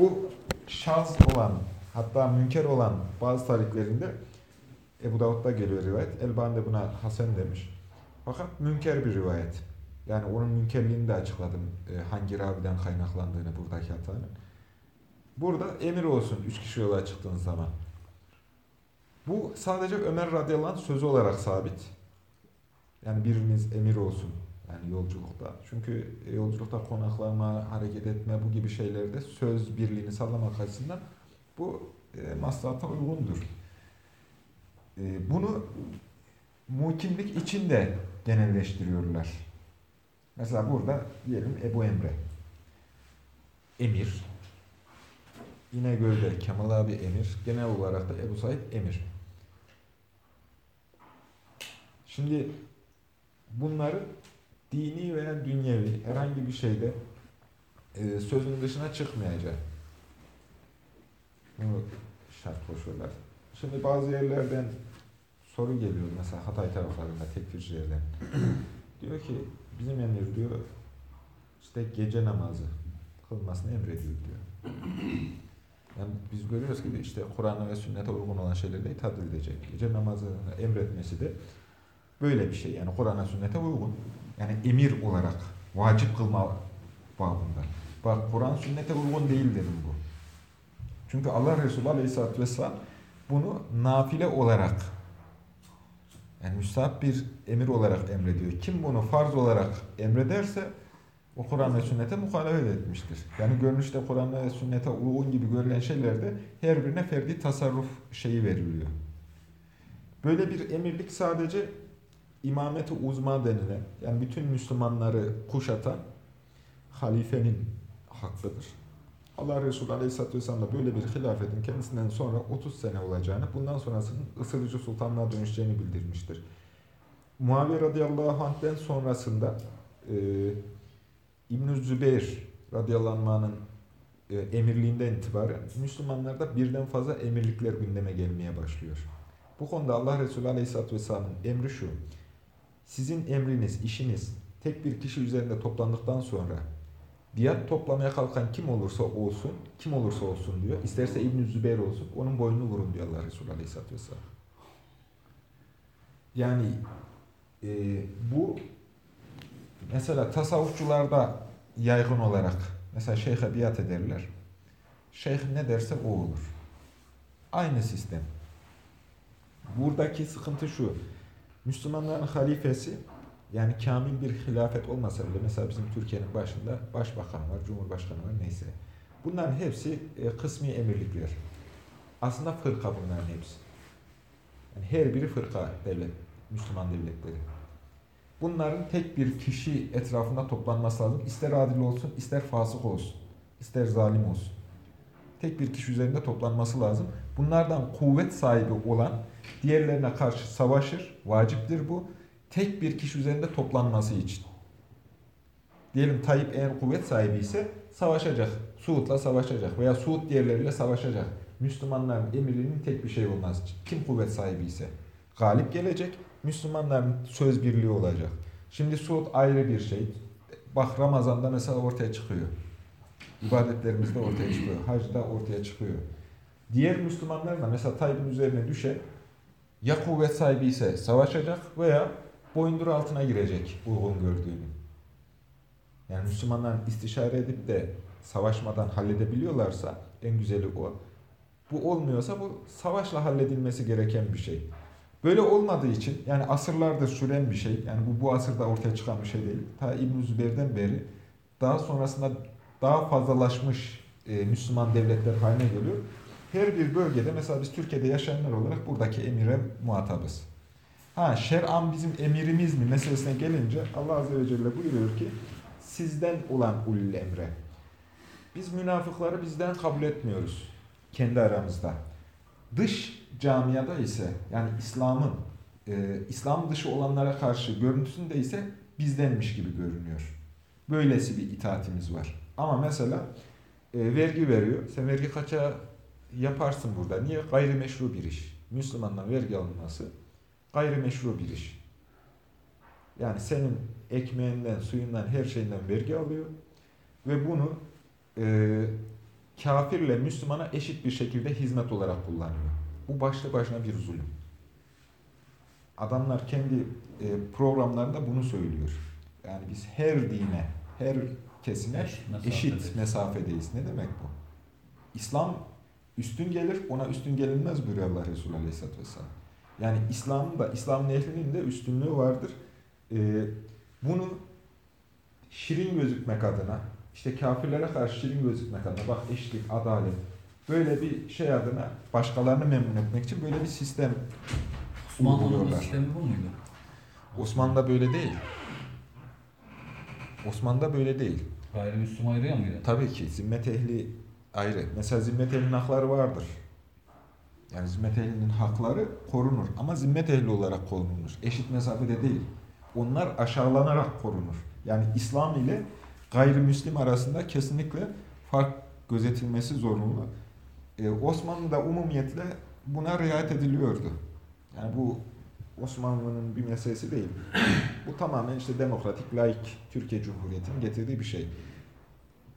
Bu şahs olan, hatta münker olan bazı tarihlerinde Ebu Davud'da geliyor rivayet. Elbani de buna Hasan demiş. Fakat münker bir rivayet. Yani onun münkerliğini de açıkladım. E, hangi raviden kaynaklandığını buradaki hatanın. Burada emir olsun üç kişi yola çıktığınız zaman. Bu sadece Ömer radıyallahu anh sözü olarak sabit. Yani biriniz emir olsun. Yani yolculukta. Çünkü yolculukta konaklama, hareket etme bu gibi şeylerde söz birliğini sağlamak açısından bu e, maslahata uygundur. E, bunu muhkimlik için de genelleştiriyorlar. Mesela burada diyelim Ebu Emre. Emir. İnegöl'de Kemal abi Emir. Genel olarak da Ebu Said Emir. Şimdi bunları dini veya dünyevi herhangi bir şeyde e, sözün dışına çıkmayacak. Bunu şart koşuyorlar. Şimdi bazı yerlerden soru geliyor mesela Hatay taraflarında tekfircilerden. diyor ki bizim emir diyor işte gece namazı kılmasını emrediyor diyor. Yani biz görüyoruz ki işte Kur'an'a ve sünnete uygun olan şeylerle itaat edilecek. Gece namazı emretmesi de böyle bir şey. Yani Kur'an'a sünnete uygun. Yani emir olarak vacip kılma bağında. Bak Kur'an sünnete uygun değil dedim bu. Çünkü Allah Resulü Aleyhisselatü Vesselam bunu nafile olarak yani müstahap bir emir olarak emrediyor. Kim bunu farz olarak emrederse o Kur'an ve sünnete muhalefet etmiştir. Yani görünüşte Kur'an ve sünnete uygun gibi görülen şeylerde her birine ferdi tasarruf şeyi veriliyor. Böyle bir emirlik sadece imameti uzma denilen, yani bütün Müslümanları kuşatan halifenin hakkıdır. Allah Resulü Aleyhisselatü Vesselam böyle bir hilafetin kendisinden sonra 30 sene olacağını, bundan sonrasının ısırıcı sultanlığa dönüşeceğini bildirmiştir. Muaviye radıyallahu anh'den sonrasında e, İbn-i Zübeyir radıyallahu anh'ın e, emirliğinden itibaren Müslümanlarda birden fazla emirlikler gündeme gelmeye başlıyor. Bu konuda Allah Resulü Aleyhisselatü Vesselam'ın emri şu, sizin emriniz, işiniz tek bir kişi üzerinde toplandıktan sonra Diyat toplamaya kalkan kim olursa olsun, kim olursa olsun diyor. İsterse İbn Zübeyir olsun, onun boynunu vurun diyor Allah Resulü Aleyhisselatü Vesselam. Yani e, bu mesela tasavvufçularda yaygın olarak mesela şeyhe biat ederler. Şeyh ne derse o olur. Aynı sistem. Buradaki sıkıntı şu. Müslümanların halifesi yani kamil bir hilafet olmasa bile mesela bizim Türkiye'nin başında başbakan var, cumhurbaşkanı var neyse. Bunların hepsi e, kısmi emirlikler. Aslında fırka bunların hepsi. Yani her biri fırka devlet, Müslüman devletleri. Bunların tek bir kişi etrafında toplanması lazım. İster adil olsun, ister fasık olsun, ister zalim olsun. Tek bir kişi üzerinde toplanması lazım. Bunlardan kuvvet sahibi olan diğerlerine karşı savaşır. Vaciptir bu tek bir kişi üzerinde toplanması için. Diyelim Tayyip eğer kuvvet sahibi ise savaşacak. Suud'la savaşacak veya Suud diğerleriyle savaşacak. Müslümanların emirinin tek bir şey olmaz. Kim kuvvet sahibi ise galip gelecek. Müslümanların söz birliği olacak. Şimdi Suud ayrı bir şey. Bak Ramazan'da mesela ortaya çıkıyor. İbadetlerimizde ortaya çıkıyor. Hacda ortaya çıkıyor. Diğer Müslümanlar da mesela Tayyip'in üzerine düşen ya kuvvet sahibi ise savaşacak veya boyundur altına girecek uygun gördüğünü. Yani Müslümanların istişare edip de savaşmadan halledebiliyorlarsa en güzeli o. Bu olmuyorsa bu savaşla halledilmesi gereken bir şey. Böyle olmadığı için yani asırlardır süren bir şey. Yani bu bu asırda ortaya çıkan bir şey değil. Ta İbn Zübeyir'den beri daha sonrasında daha fazlalaşmış e, Müslüman devletler haline geliyor. Her bir bölgede mesela biz Türkiye'de yaşayanlar olarak buradaki emire muhatabız. Ha şer'an bizim emirimiz mi meselesine gelince Allah Azze ve Celle buyuruyor ki sizden olan ulul emre. Biz münafıkları bizden kabul etmiyoruz kendi aramızda. Dış camiada ise yani İslam'ın e, İslam dışı olanlara karşı görüntüsünde ise bizdenmiş gibi görünüyor. Böylesi bir itaatimiz var. Ama mesela e, vergi veriyor. Sen vergi kaça yaparsın burada. Niye? Gayrimeşru bir iş. Müslümandan vergi alınması gayrimeşru bir iş. Yani senin ekmeğinden, suyundan, her şeyinden vergi alıyor ve bunu e, kafirle Müslümana eşit bir şekilde hizmet olarak kullanıyor. Bu başlı başına bir zulüm. Adamlar kendi e, programlarında bunu söylüyor. Yani biz her dine, her kesime Eşit mesafedeyiz. eşit mesafedeyiz. Ne demek bu? İslam üstün gelir, ona üstün gelinmez buyuruyor Allah Resulü Aleyhisselatü Vesselam. Yani İslam'ın da, İslam'ın ehlinin de üstünlüğü vardır. Ee, bunu şirin gözükmek adına, işte kafirlere karşı şirin gözükmek adına, bak eşitlik, adalet, böyle bir şey adına başkalarını memnun etmek için böyle bir sistem Osmanlı'nın sistemi bu muydu? Osmanlı'da böyle değil. Osmanlı'da böyle değil. Gayrimüslim ayırıyor muydu? Tabii ki zimmet ehli ayrı. Mesela zimmet ehlinin hakları vardır. Yani zimmet ehlinin hakları korunur. Ama zimmet ehli olarak korunur. Eşit mesafede değil. Onlar aşağılanarak korunur. Yani İslam ile gayrimüslim arasında kesinlikle fark gözetilmesi zorunlu. Ee, Osmanlı'da umumiyetle buna riayet ediliyordu. Yani bu Osmanlı'nın bir meselesi değil. bu tamamen işte demokratik, laik Türkiye Cumhuriyeti'nin getirdiği bir şey.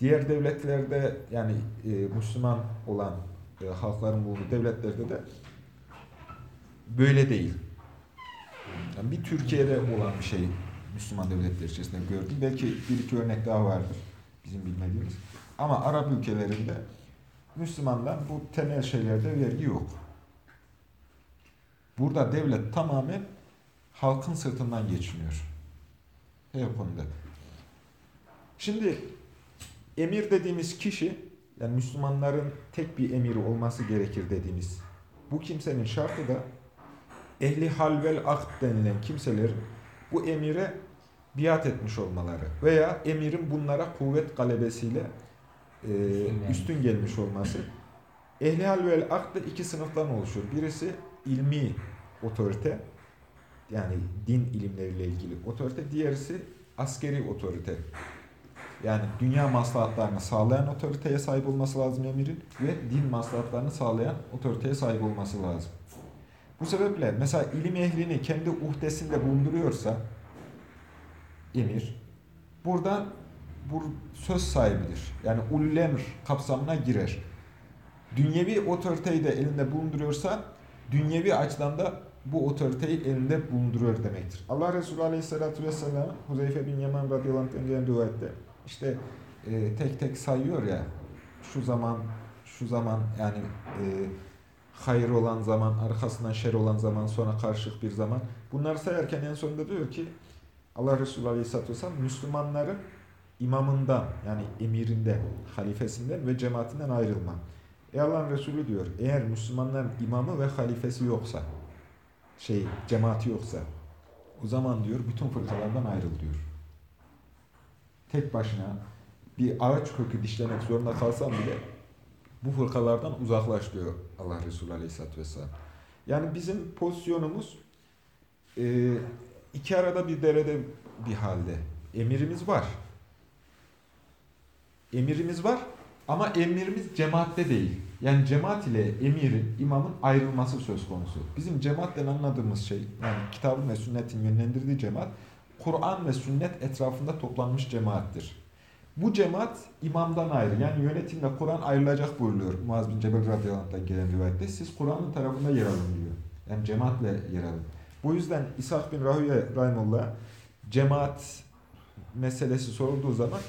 Diğer devletlerde yani e, Müslüman olan e, halkların bulunduğu devletlerde de böyle değil. Yani bir Türkiye'de olan bir şey Müslüman devletler içerisinde gördüm. Belki bir iki örnek daha vardır bizim bilmediğimiz. Ama Arap ülkelerinde Müslümanlar bu temel şeylerde vergi yok. Burada devlet tamamen halkın sırtından geçiniyor. Her konuda. Şimdi emir dediğimiz kişi, yani Müslümanların tek bir emiri olması gerekir dediğimiz bu kimsenin şartı da ehli hal vel akd denilen kimselerin bu emire biat etmiş olmaları veya emirin bunlara kuvvet galebesiyle e, üstün gelmiş olması. Ehli hal vel akd da iki sınıftan oluşur. Birisi ilmi otorite, yani din ilimleriyle ilgili otorite. Diğerisi askeri otorite. Yani dünya maslahatlarını sağlayan otoriteye sahip olması lazım emirin ve din maslahatlarını sağlayan otoriteye sahip olması lazım. Bu sebeple mesela ilim ehlini kendi uhdesinde bulunduruyorsa emir buradan bu söz sahibidir. Yani ulul emr kapsamına girer. Dünyevi otoriteyi de elinde bulunduruyorsa dünyevi açıdan da bu otoriteyi elinde bulunduruyor demektir. Allah Resulü Aleyhisselatü Vesselam Huzeyfe bin Yaman radıyallahu anh'ın gelen rivayette işte e, tek tek sayıyor ya şu zaman şu zaman yani e, hayır olan zaman, arkasından şer olan zaman, sonra karşılık bir zaman. Bunları sayarken en sonunda diyor ki Allah Resulü Aleyhisselatü Vesselam Müslümanların imamından yani emirinden, halifesinden ve cemaatinden ayrılma. Ey Allah'ın Resulü diyor eğer Müslümanların imamı ve halifesi yoksa şey cemaati yoksa o zaman diyor bütün fırkalardan ayrıl diyor. Tek başına bir ağaç kökü dişlemek zorunda kalsam bile bu fırkalardan uzaklaş diyor Allah Resulü Aleyhisselatü Vesselam. Yani bizim pozisyonumuz e, iki arada bir derede bir halde. Emirimiz var. Emirimiz var ama emirimiz cemaatte değil. Yani cemaat ile emirin, imamın ayrılması söz konusu. Bizim cemaatten anladığımız şey, yani kitabın ve sünnetin yönlendirdiği cemaat, Kur'an ve sünnet etrafında toplanmış cemaattir. Bu cemaat imamdan ayrı. Yani yönetimle Kur'an ayrılacak buyuruyor. Muaz bin Cebel radıyallahu gelen rivayette. Siz Kur'an'ın tarafında yer alın diyor. Yani cemaatle yer alın. Bu yüzden İshak bin Rahüye Rahimullah cemaat meselesi sorulduğu zaman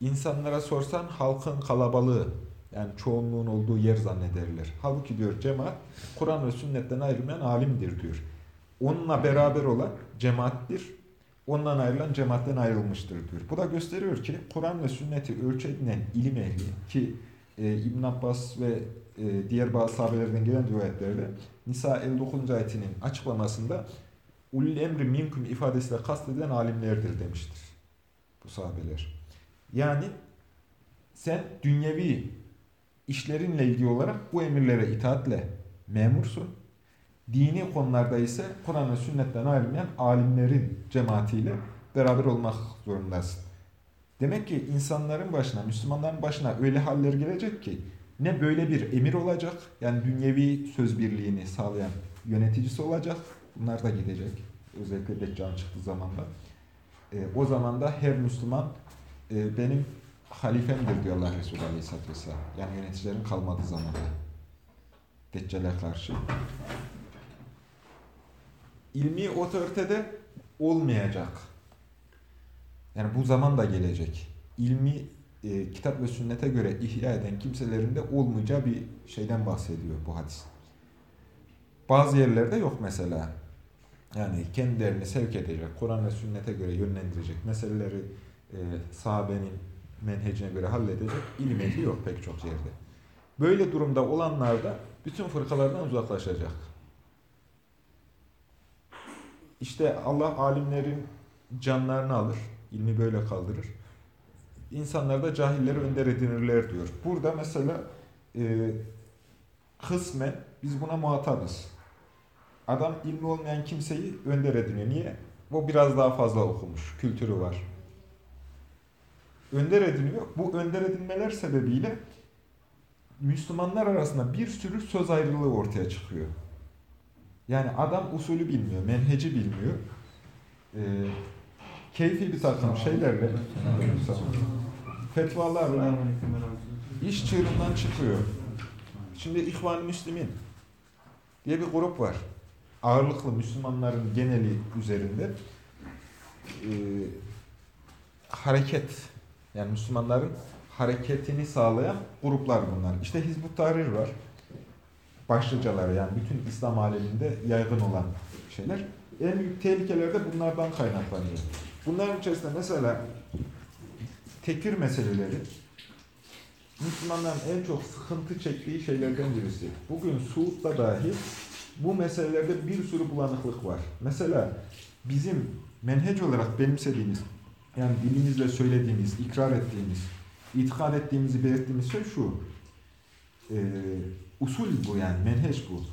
insanlara sorsan halkın kalabalığı yani çoğunluğun olduğu yer zannederler. Halbuki diyor cemaat Kur'an ve sünnetten ayrılmayan alimdir diyor. Onunla beraber olan cemaattir. Ondan ayrılan cemaatten ayrılmıştır diyor. Bu da gösteriyor ki Kur'an ve sünneti ölçü edinen ilim ehli ki e, İbn Abbas ve e, diğer bazı sahabelerden gelen rivayetlerde Nisa 59. ayetinin açıklamasında ulul emri minkum ifadesiyle kastedilen alimlerdir demiştir. Bu sahabeler. Yani sen dünyevi işlerinle ilgili olarak bu emirlere itaatle memursun. Dini konularda ise Kur'an ve sünnetten ayrılmayan alimlerin cemaatiyle beraber olmak zorundasın. Demek ki insanların başına, Müslümanların başına öyle haller gelecek ki ne böyle bir emir olacak, yani dünyevi söz birliğini sağlayan yöneticisi olacak, bunlar da gidecek. Özellikle Deccal çıktığı zamanda. E, o zaman da her Müslüman e, benim halifemdir diyor Allah Resulü Aleyhisselatü Vesselam. Yani yöneticilerin kalmadığı zamanda. Deccal'e karşı. İlmi otoritede olmayacak. Yani bu zaman da gelecek. İlmi e, kitap ve sünnete göre ihya eden kimselerin de olmayacağı bir şeyden bahsediyor bu hadis. Bazı yerlerde yok mesela. Yani kendilerini sevk edecek, Kur'an ve sünnete göre yönlendirecek meseleleri e, sahabenin menhecine göre halledecek ilim yok pek çok yerde. Böyle durumda olanlar da bütün fırkalardan uzaklaşacak. İşte Allah alimlerin canlarını alır, ilmi böyle kaldırır. İnsanlar da cahilleri önder edinirler diyor. Burada mesela e, kısmen biz buna muhatabız. Adam ilmi olmayan kimseyi önder ediniyor. Niye? O biraz daha fazla okumuş, kültürü var. Önder ediniyor. Bu önder edinmeler sebebiyle Müslümanlar arasında bir sürü söz ayrılığı ortaya çıkıyor. Yani adam usulü bilmiyor, menheci bilmiyor. Ee, keyfi bir takım şeylerle, fetvalarla iş çığırından çıkıyor. Şimdi İhvan-ı Müslümin diye bir grup var. Ağırlıklı Müslümanların geneli üzerinde e, hareket, yani Müslümanların hareketini sağlayan gruplar bunlar. İşte Hizbut Tahrir var. Başlıcaları yani bütün İslam aleminde yaygın olan şeyler. En büyük tehlikeler de bunlardan kaynaklanıyor. Bunların içerisinde mesela tekfir meseleleri Müslümanların en çok sıkıntı çektiği şeylerden birisi. Bugün Suud'da dahi bu meselelerde bir sürü bulanıklık var. Mesela bizim menhec olarak benimsediğimiz, yani dilimizle söylediğimiz, ikrar ettiğimiz, itikad ettiğimizi belirttiğimiz şey şu. E, usul bu yani, menheç bu.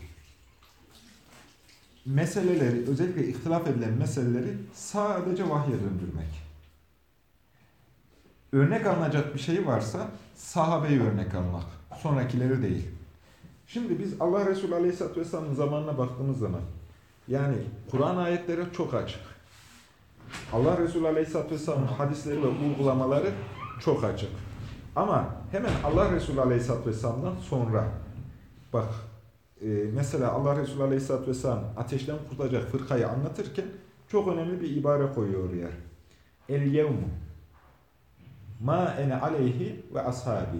Meseleleri, özellikle ihtilaf edilen meseleleri sadece vahye döndürmek. Örnek alınacak bir şey varsa sahabeyi örnek almak. Sonrakileri değil. Şimdi biz Allah Resulü Aleyhisselatü Vesselam'ın zamanına baktığımız zaman yani Kur'an ayetleri çok açık. Allah Resulü Aleyhisselatü Vesselam'ın hadisleri ve uygulamaları çok açık. Ama hemen Allah Resulü Aleyhisselatü Vesselam'dan sonra bak e, mesela Allah Resulü Aleyhisselatü Vesselam ateşten kurtulacak fırkayı anlatırken çok önemli bir ibare koyuyor oraya. El yevmu ma ene aleyhi ve ashabi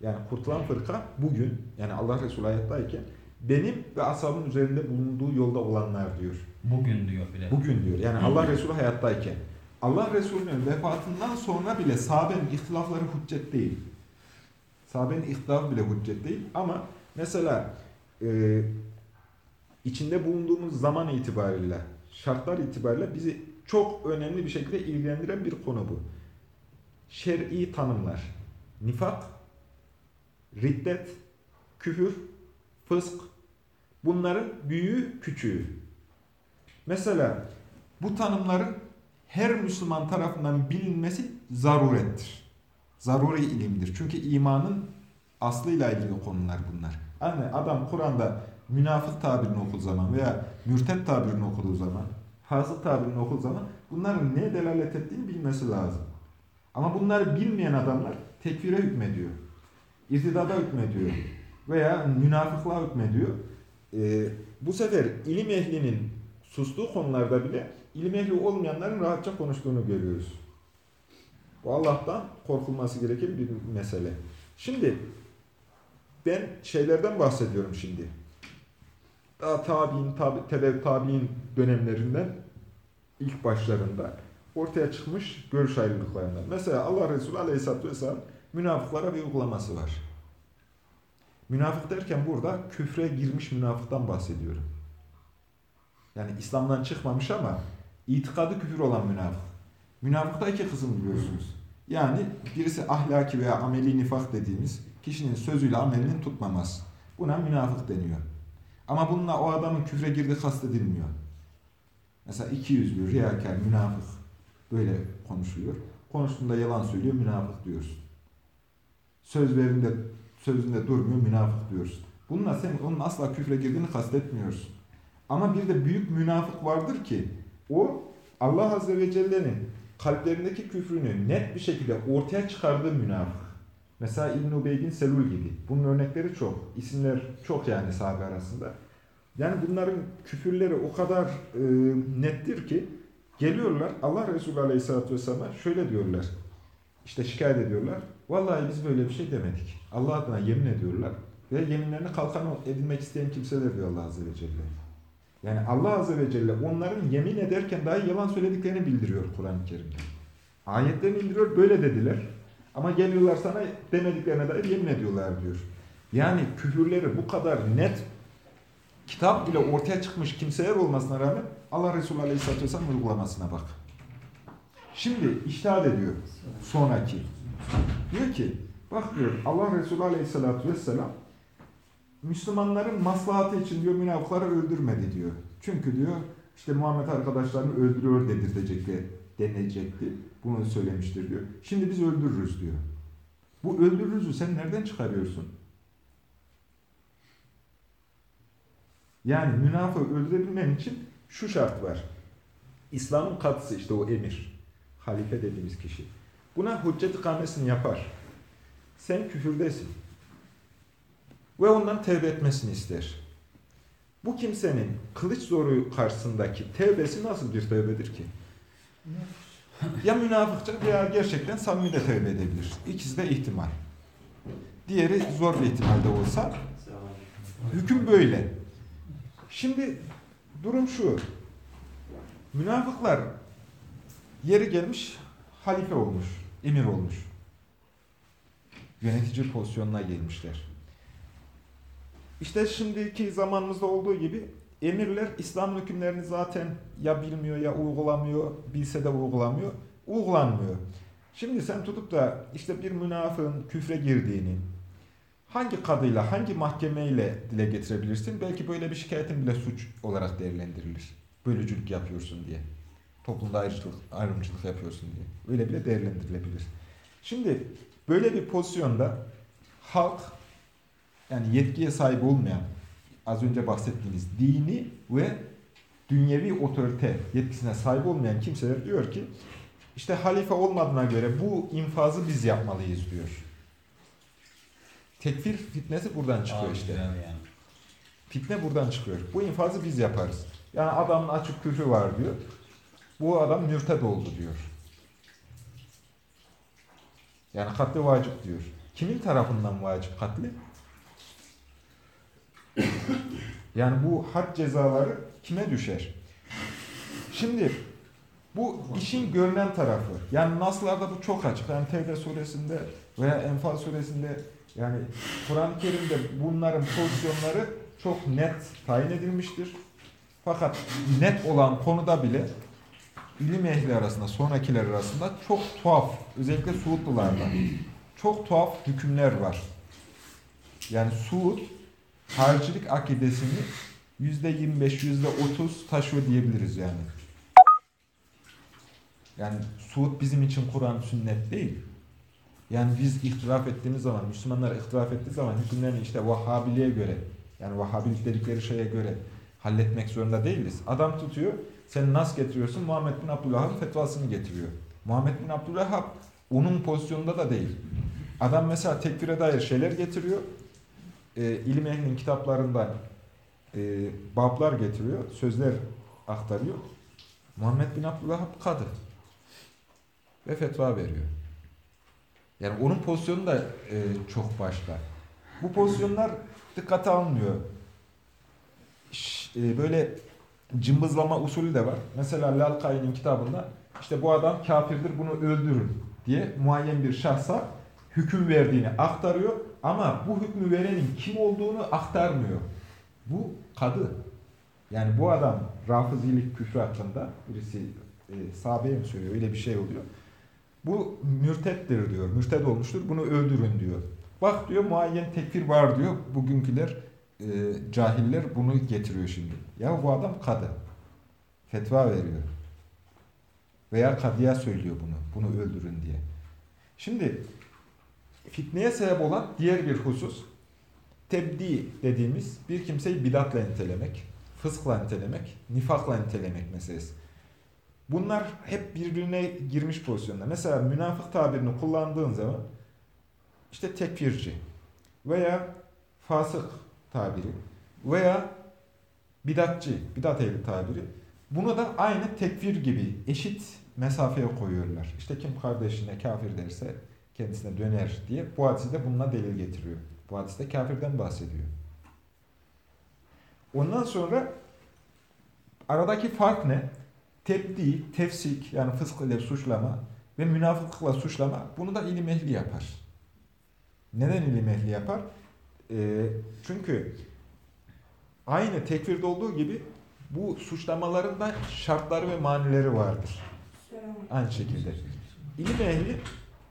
yani kurtulan fırka bugün yani Allah Resulü hayattayken benim ve ashabın üzerinde bulunduğu yolda olanlar diyor. Bugün diyor bile. Bugün diyor. Yani Allah Resulü hayattayken. Allah Resulü'nün vefatından sonra bile sahabenin ihtilafları hüccet değil. Sahabenin ihtilafı bile hüccet değil. Ama mesela e, içinde bulunduğumuz zaman itibariyle, şartlar itibariyle bizi çok önemli bir şekilde ilgilendiren bir konu bu. Şer'i tanımlar. Nifak, riddet, küfür, fısk, bunların büyüğü, küçüğü. Mesela bu tanımların her Müslüman tarafından bilinmesi zarurettir. Zaruri ilimdir. Çünkü imanın aslıyla ilgili konular bunlar. Yani adam Kur'an'da münafık tabirini okuduğu zaman veya mürtet tabirini okuduğu zaman, hasıl tabirini okuduğu zaman bunların ne delalet ettiğini bilmesi lazım. Ama bunları bilmeyen adamlar tekfire hükmediyor. İrtidada hükmediyor. Veya münafıklığa hükmediyor. Ee, bu sefer ilim ehlinin sustuğu konularda bile ilim ehli olmayanların rahatça konuştuğunu görüyoruz. Bu Allah'tan korkulması gereken bir mesele. Şimdi ben şeylerden bahsediyorum şimdi. Daha tabi'in, tabi, tebe tabi'in dönemlerinden ilk başlarında ortaya çıkmış görüş ayrılıklarından. Mesela Allah Resulü Aleyhisselatü Vesselam münafıklara bir uygulaması var. Münafık derken burada küfre girmiş münafıktan bahsediyorum. Yani İslam'dan çıkmamış ama itikadı küfür olan münafık. Münafıkta iki kısım biliyorsunuz. Yani birisi ahlaki veya ameli nifak dediğimiz kişinin sözüyle amelinin tutmaması. Buna münafık deniyor. Ama bununla o adamın küfre girdiği kastedilmiyor. Mesela iki yüzlü, riyakar, münafık böyle konuşuluyor. Konuştuğunda yalan söylüyor, münafık diyorsun. Söz verinde, sözünde durmuyor, münafık diyorsun. Bununla sen onun asla küfre girdiğini kastetmiyorsun. Ama bir de büyük münafık vardır ki o Allah Azze ve Celle'nin kalplerindeki küfrünü net bir şekilde ortaya çıkardığı münafık. Mesela İbn-i Ubeydin Selul gibi. Bunun örnekleri çok. İsimler çok yani sahabe arasında. Yani bunların küfürleri o kadar e, nettir ki geliyorlar Allah Resulü Aleyhisselatü Vesselam'a şöyle diyorlar. İşte şikayet ediyorlar. Vallahi biz böyle bir şey demedik. Allah adına yemin ediyorlar. Ve yeminlerini kalkan edinmek isteyen kimseler diyor Allah Azze ve Celle. Yani Allah Azze ve Celle onların yemin ederken dahi yalan söylediklerini bildiriyor Kur'an-ı Kerim'de. Ayetlerini indiriyor, böyle dediler. Ama geliyorlar sana demediklerine dair yemin ediyorlar diyor. Yani küfürleri bu kadar net kitap bile ortaya çıkmış kimseler olmasına rağmen Allah Resulü Aleyhisselatü Vesselam uygulamasına bak. Şimdi iştahat ediyor sonraki. Diyor ki bak diyor Allah Resulü Aleyhisselatü Vesselam Müslümanların maslahatı için diyor münafıkları öldürmedi diyor. Çünkü diyor işte Muhammed arkadaşlarını öldürüyor dedirtecekti, denecekti. Bunu söylemiştir diyor. Şimdi biz öldürürüz diyor. Bu öldürürüzü sen nereden çıkarıyorsun? Yani münafığı öldürebilmen için şu şart var. İslam'ın katısı işte o emir. Halife dediğimiz kişi. Buna hüccet ikamesini yapar. Sen küfürdesin. Ve ondan tevbe etmesini ister. Bu kimsenin kılıç zoru karşısındaki tevbesi nasıl bir tevbedir ki? Ya münafıkça veya gerçekten samimi de tevbe edebilir. İkisi de ihtimal. Diğeri zor bir ihtimalde olsa hüküm böyle. Şimdi durum şu. Münafıklar yeri gelmiş halife olmuş, emir olmuş. Yönetici pozisyonuna gelmişler. İşte şimdiki zamanımızda olduğu gibi emirler İslam hükümlerini zaten ya bilmiyor ya uygulamıyor, bilse de uygulamıyor, uygulanmıyor. Şimdi sen tutup da işte bir münafığın küfre girdiğini, hangi kadıyla, hangi mahkemeyle dile getirebilirsin? Belki böyle bir şikayetin bile suç olarak değerlendirilir. Bölücülük yapıyorsun diye. Toplumda ayrımcılık, ayrımcılık yapıyorsun diye. Öyle bile değerlendirilebilir. Şimdi böyle bir pozisyonda halk yani yetkiye sahip olmayan az önce bahsettiğiniz dini ve dünyevi otorite yetkisine sahip olmayan kimseler diyor ki işte halife olmadığına göre bu infazı biz yapmalıyız diyor. Tekfir fitnesi buradan çıkıyor Abi işte. yani. Fitne buradan çıkıyor. Bu infazı biz yaparız. Yani adamın açık küfrü var diyor. Bu adam mürted oldu diyor. Yani katli vacip diyor. Kimin tarafından vacip katli? Yani bu had cezaları kime düşer? Şimdi bu işin görünen tarafı. Yani Nas'larda bu çok açık. Yani Tevbe suresinde veya Enfal suresinde yani Kur'an-ı Kerim'de bunların pozisyonları çok net tayin edilmiştir. Fakat net olan konuda bile ilim ehli arasında, sonrakiler arasında çok tuhaf, özellikle Suudlularda çok tuhaf hükümler var. Yani Suud haricilik akidesini yüzde 25, yüzde 30 taşıyor diyebiliriz yani. Yani Suud bizim için Kur'an sünnet değil. Yani biz ihtilaf ettiğimiz zaman, Müslümanlar ihtilaf ettiği zaman hükümlerini işte Vahhabiliğe göre, yani Vahhabilik dedikleri şeye göre halletmek zorunda değiliz. Adam tutuyor, sen nas getiriyorsun, Muhammed bin Abdülhab'ın fetvasını getiriyor. Muhammed bin Abdülhab onun pozisyonunda da değil. Adam mesela tekfire dair şeyler getiriyor. E, ilim ehlinin kitaplarından e, bablar getiriyor, sözler aktarıyor. Muhammed bin Abdülhab kadı. Ve fetva veriyor. Yani onun pozisyonu da e, çok başka. Bu pozisyonlar dikkate alınmıyor. E, böyle cımbızlama usulü de var. Mesela Lalkai'nin kitabında işte bu adam kafirdir bunu öldürün diye muayyen bir şahsa hüküm verdiğini aktarıyor ama bu hükmü verenin kim olduğunu aktarmıyor. Bu kadı. Yani bu adam rafizilik küfrü hakkında birisi e, sahabeye mi söylüyor öyle bir şey oluyor. Bu mürtettir diyor. Mürted olmuştur. Bunu öldürün diyor. Bak diyor muayyen tekfir var diyor. Bugünküler e, cahiller bunu getiriyor şimdi. Ya bu adam kadı. Fetva veriyor. Veya kadıya söylüyor bunu. Bunu öldürün diye. Şimdi fitneye sebep olan diğer bir husus tebdi dediğimiz bir kimseyi bidatla nitelemek, fıskla nitelemek, nifakla nitelemek meselesi. Bunlar hep birbirine girmiş pozisyonda. Mesela münafık tabirini kullandığın zaman işte tekfirci veya fasık tabiri veya bidatçı, bidat ehli tabiri. Bunu da aynı tekfir gibi eşit mesafeye koyuyorlar. İşte kim kardeşine kafir derse kendisine döner diye bu hadisi de bununla delil getiriyor. Bu hadiste kafirden bahsediyor. Ondan sonra aradaki fark ne? Tebdi, tefsik yani fısk ile suçlama ve münafıklıkla suçlama bunu da ilim ehli yapar. Neden ilim ehli yapar? E, çünkü aynı tekfirde olduğu gibi bu suçlamaların da şartları ve manileri vardır. Aynı şekilde. İlim ehli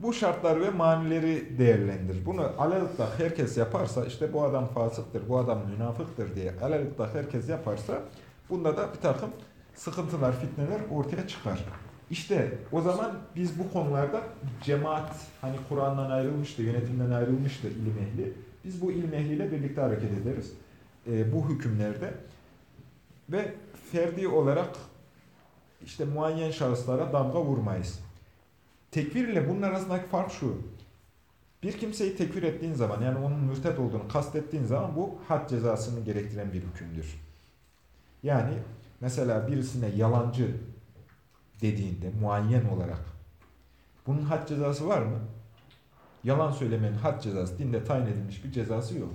bu şartlar ve manileri değerlendirir. Bunu aleluttak herkes yaparsa işte bu adam fasıktır, bu adam münafıktır diye aleluttak herkes yaparsa bunda da bir takım sıkıntılar, fitneler ortaya çıkar. İşte o zaman biz bu konularda cemaat hani Kur'an'dan ayrılmıştı, yönetimden ayrılmıştı ilim ehli. Biz bu ilim ehliyle birlikte hareket ederiz. E, bu hükümlerde ve ferdi olarak işte muayyen şahıslara damga vurmayız. Tekfir ile bunun arasındaki fark şu. Bir kimseyi tekfir ettiğin zaman yani onun mürted olduğunu kastettiğin zaman bu had cezasını gerektiren bir hükümdür. Yani mesela birisine yalancı dediğinde muayyen olarak bunun had cezası var mı? Yalan söylemenin had cezası dinde tayin edilmiş bir cezası yok.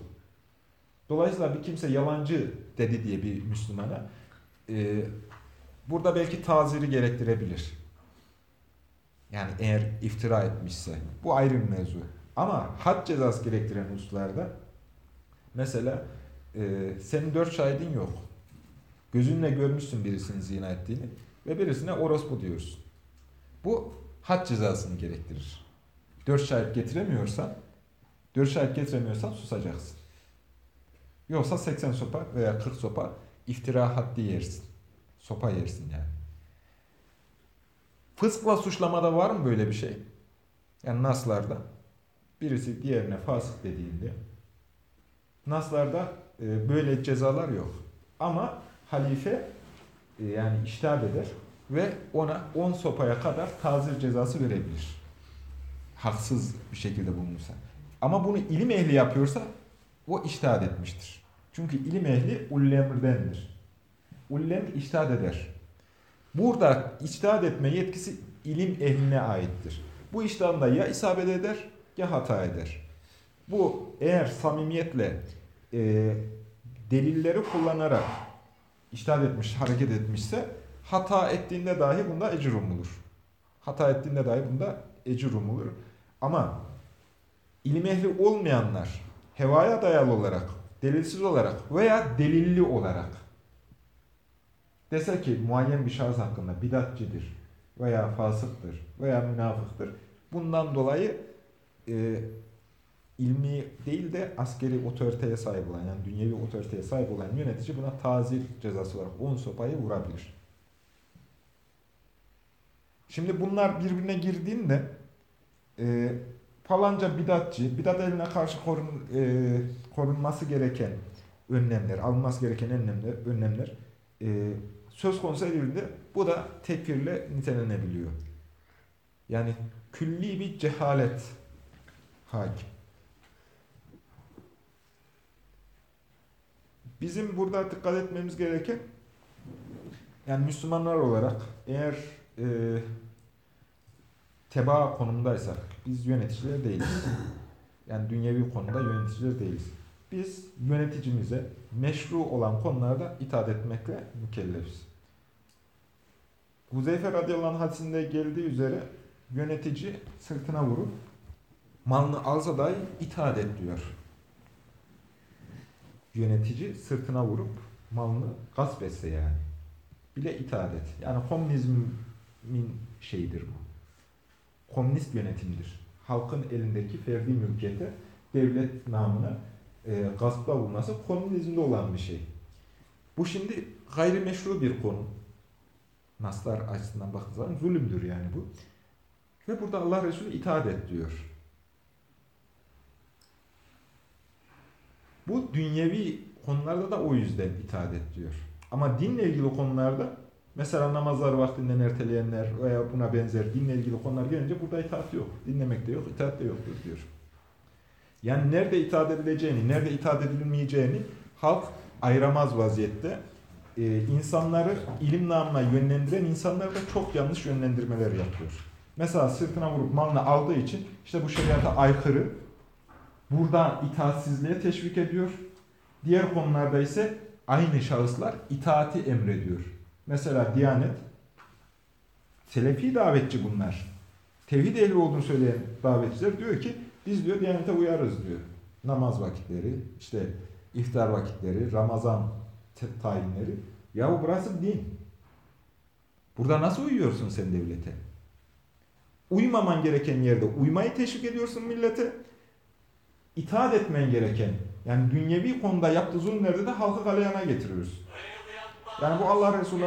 Dolayısıyla bir kimse yalancı dedi diye bir Müslümana e, burada belki taziri gerektirebilir. Yani eğer iftira etmişse. Bu ayrı bir mevzu. Ama had cezası gerektiren hususlarda mesela e, senin dört şahidin yok. Gözünle görmüşsün birisinin zina ettiğini ve birisine orospu diyorsun. Bu had cezasını gerektirir. Dört şahit getiremiyorsan, dört şahit getiremiyorsan susacaksın. Yoksa 80 sopa veya 40 sopa iftira haddi yersin. Sopa yersin yani. Fıskla suçlamada var mı böyle bir şey? Yani naslarda birisi diğerine fasık dediğinde naslarda e, böyle cezalar yok. Ama halife e, yani iştihad eder ve ona 10 sopaya kadar tazir cezası verebilir. Haksız bir şekilde bulunursa. Ama bunu ilim ehli yapıyorsa o iştihad etmiştir. Çünkü ilim ehli ullemrdendir. Ullem iştihad eder. Burada içtihat etme yetkisi ilim ehline aittir. Bu iştihadında ya isabet eder ya hata eder. Bu eğer samimiyetle e, delilleri kullanarak iştihad etmiş, hareket etmişse hata ettiğinde dahi bunda ecir umulur. Hata ettiğinde dahi bunda ecir umulur. Ama ilim ehli olmayanlar hevaya dayalı olarak, delilsiz olarak veya delilli olarak dese ki muayyen bir şahıs hakkında bidatçidir veya fasıktır veya münafıktır. Bundan dolayı e, ilmi değil de askeri otoriteye sahip olan yani dünyevi otoriteye sahip olan yönetici buna tazir cezası olarak 10 sopayı vurabilir. Şimdi bunlar birbirine girdiğinde e, falanca bidatçı, bidat eline karşı korun, e, korunması gereken önlemler, alınması gereken önlemler, önlemler e, söz konusu edildiğinde bu da tekfirle nitelenebiliyor. Yani külli bir cehalet hakim. Bizim burada dikkat etmemiz gereken yani Müslümanlar olarak eğer e, teba konumdaysak biz yöneticiler değiliz. Yani dünyevi konuda yöneticiler değiliz. Biz yöneticimize meşru olan konularda itaat etmekle mükellefiz. Huzeyfe radıyallahu anh hadisinde geldiği üzere yönetici sırtına vurup malını alsa dahi itaat et diyor. Yönetici sırtına vurup malını gasp etse yani. Bile itaat et. Yani komünizmin şeyidir bu. Komünist yönetimdir. Halkın elindeki ferdi mülkiyete devlet namına e, gaspla bulması komünizmde olan bir şey. Bu şimdi gayrimeşru bir konu. Naslar açısından baktığı zaman zulümdür yani bu. Ve burada Allah Resulü itaat et diyor. Bu dünyevi konularda da o yüzden itaat et diyor. Ama dinle ilgili konularda Mesela namazları vaktinden erteleyenler veya buna benzer dinle ilgili konular gelince burada itaat yok. Dinlemek de yok, itaat de yoktur diyor. Yani nerede itaat edileceğini, nerede itaat edilmeyeceğini halk ayıramaz vaziyette. Ee, insanları ilim namına yönlendiren insanlar da çok yanlış yönlendirmeler yapıyor. Mesela sırtına vurup malını aldığı için işte bu şeriata aykırı. Buradan itaatsizliğe teşvik ediyor. Diğer konularda ise aynı şahıslar itaati emrediyor. Mesela Diyanet, Selefi davetçi bunlar. Tevhid ehli olduğunu söyleyen davetçiler diyor ki biz diyor Diyanet'e uyarız diyor. Namaz vakitleri, işte iftar vakitleri, Ramazan tayinleri. Yahu burası din. Burada nasıl uyuyorsun sen devlete? Uymaman gereken yerde uymayı teşvik ediyorsun millete. İtaat etmen gereken, yani dünyevi konuda yaptığı zulümlerde de halkı galeyana getiriyoruz. Yani bu Allah Resulü